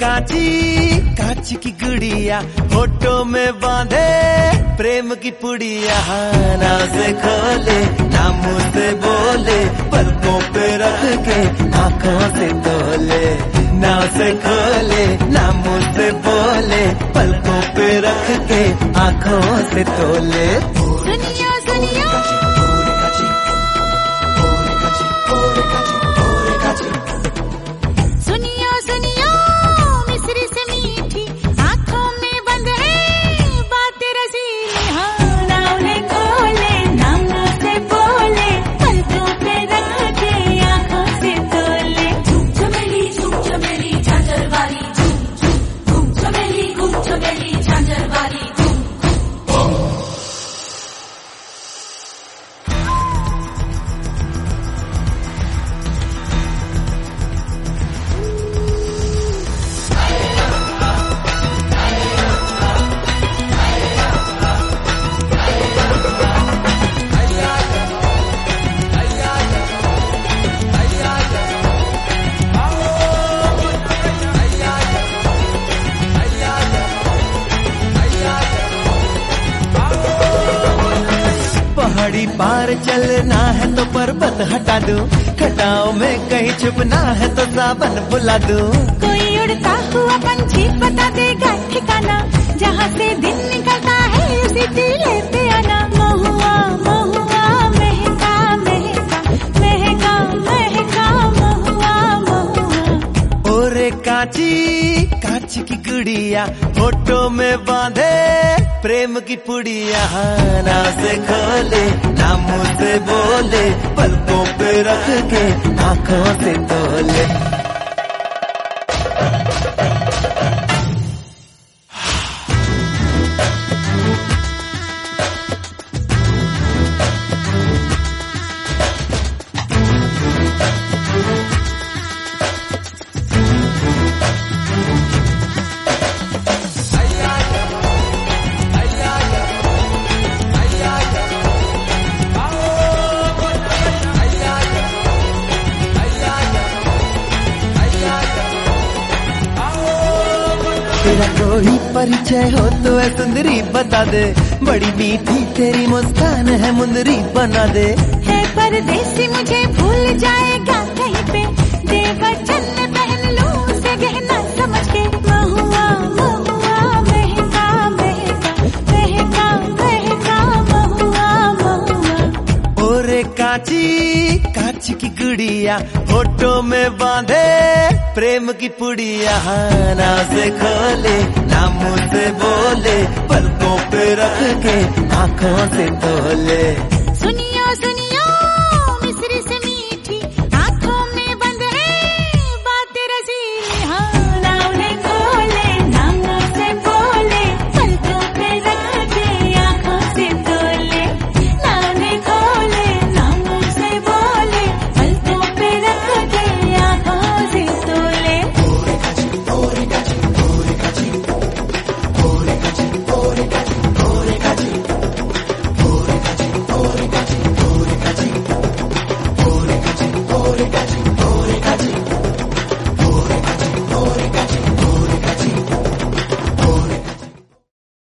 काची काची की गुड़िया फ़ोटो में बांधे प्रेम की पुड़िया। ना से खोले ना मुँह से बोले, पलकों पे रख के आँखों से तोले। ना से खोले ना मुँह से बोले, पलकों पे रख के आँखों से तोले। दुनिया दुनिया। पार चलना है तो पर्वत हटा दो। खटाओ में कहीं छुपना है तो सावन बुला दो। कोई उड़ता हुआ पंछी बता देगा ठिकाना, जहाँ से दिन काची, कांच की गुड़िया फ़ोटो में बांधे प्रेम की पुड़िया। ना से खोले ना मुझसे बोले, पलकों पे रख के आँखों से तोले। तेरा कोई परिचय हो तो है सुंदरी बता दे। बड़ी मीठी तेरी मुस्कान है मुंदरी बना दे। है परदेसी मुझे भूल जाएगा कहीं पे। देवर में पहन लूँ उसे गहना समझ के। महुआ महुआ महका महका महका महका महुआ महुआ। ओरे काची काची की गुड़िया फ़ोटो में बांधे प्रेम की पुड़िया। ना से खोले ना मुझसे बोले, पलकों पे रख के आँखों से तोले।